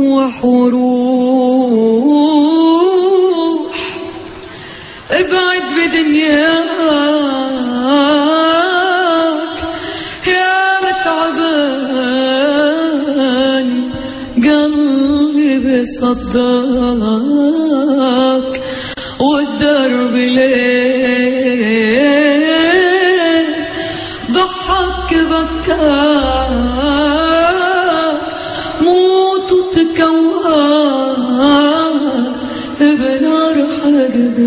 روح وروح ابعد بدنياك يا متعبان. قلبي بصداك والدرب ليه ضحك بكاك وتكواك بنار حقدك